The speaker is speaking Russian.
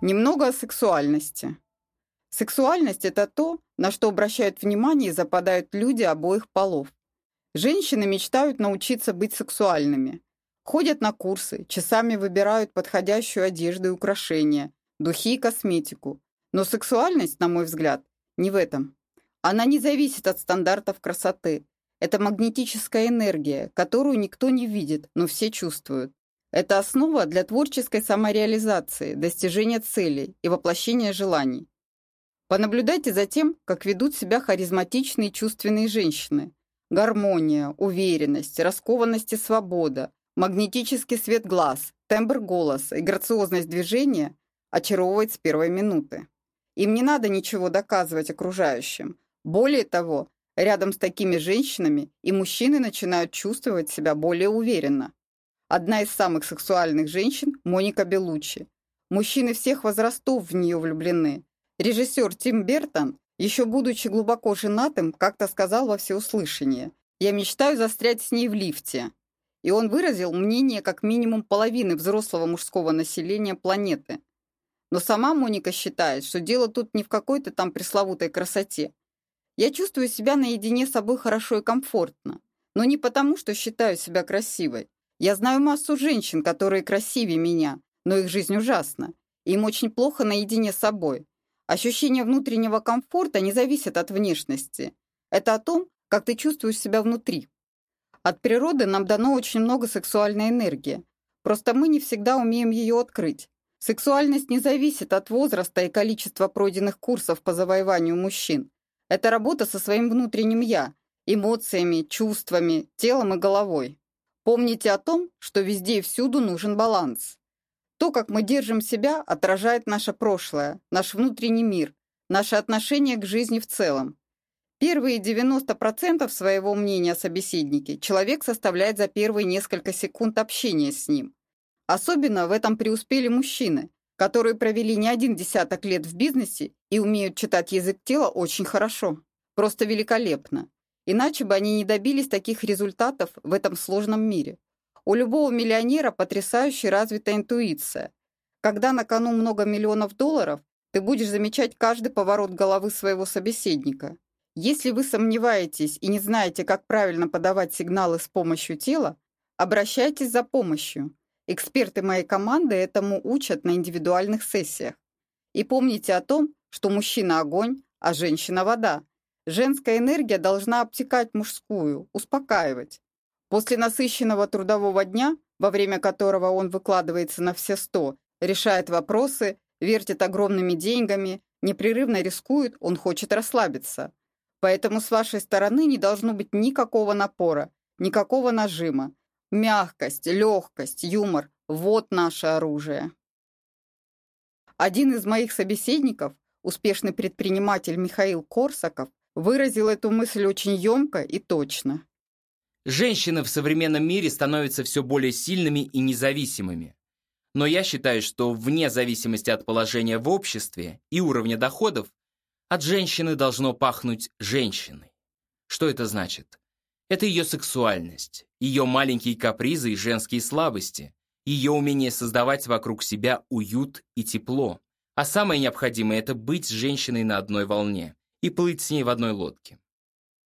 Немного о сексуальности. Сексуальность – это то, на что обращают внимание и западают люди обоих полов. Женщины мечтают научиться быть сексуальными. Ходят на курсы, часами выбирают подходящую одежду и украшения, духи и косметику. Но сексуальность, на мой взгляд, не в этом. Она не зависит от стандартов красоты. Это магнетическая энергия, которую никто не видит, но все чувствуют. Это основа для творческой самореализации, достижения целей и воплощения желаний. Понаблюдайте за тем, как ведут себя харизматичные чувственные женщины. Гармония, уверенность, раскованность и свобода, магнетический свет глаз, тембр голоса и грациозность движения очаровывает с первой минуты. Им не надо ничего доказывать окружающим. Более того, рядом с такими женщинами и мужчины начинают чувствовать себя более уверенно. Одна из самых сексуальных женщин – Моника Белуччи. Мужчины всех возрастов в нее влюблены. Режиссер Тим Бертон, еще будучи глубоко женатым, как-то сказал во всеуслышание «Я мечтаю застрять с ней в лифте». И он выразил мнение как минимум половины взрослого мужского населения планеты. Но сама Моника считает, что дело тут не в какой-то там пресловутой красоте. Я чувствую себя наедине с собой хорошо и комфортно. Но не потому, что считаю себя красивой. Я знаю массу женщин, которые красивее меня, но их жизнь ужасна. Им очень плохо наедине с собой. Ощущение внутреннего комфорта не зависит от внешности. Это о том, как ты чувствуешь себя внутри. От природы нам дано очень много сексуальной энергии. Просто мы не всегда умеем ее открыть. Сексуальность не зависит от возраста и количества пройденных курсов по завоеванию мужчин. Это работа со своим внутренним «я», эмоциями, чувствами, телом и головой. Помните о том, что везде и всюду нужен баланс. То, как мы держим себя, отражает наше прошлое, наш внутренний мир, наше отношение к жизни в целом. Первые 90% своего мнения о собеседнике человек составляет за первые несколько секунд общения с ним. Особенно в этом преуспели мужчины, которые провели не один десяток лет в бизнесе и умеют читать язык тела очень хорошо. Просто великолепно. Иначе бы они не добились таких результатов в этом сложном мире. У любого миллионера потрясающе развита интуиция. Когда на кону много миллионов долларов, ты будешь замечать каждый поворот головы своего собеседника. Если вы сомневаетесь и не знаете, как правильно подавать сигналы с помощью тела, обращайтесь за помощью. Эксперты моей команды этому учат на индивидуальных сессиях. И помните о том, что мужчина – огонь, а женщина – вода. Женская энергия должна обтекать мужскую, успокаивать. После насыщенного трудового дня, во время которого он выкладывается на все сто, решает вопросы, вертит огромными деньгами, непрерывно рискует, он хочет расслабиться. Поэтому с вашей стороны не должно быть никакого напора, никакого нажима. Мягкость, легкость, юмор – вот наше оружие. Один из моих собеседников, успешный предприниматель Михаил Корсаков, выразил эту мысль очень емко и точно. Женщины в современном мире становятся все более сильными и независимыми. Но я считаю, что вне зависимости от положения в обществе и уровня доходов, от женщины должно пахнуть женщиной. Что это значит? Это ее сексуальность, ее маленькие капризы и женские слабости, ее умение создавать вокруг себя уют и тепло. А самое необходимое – это быть с женщиной на одной волне и плыть с ней в одной лодке.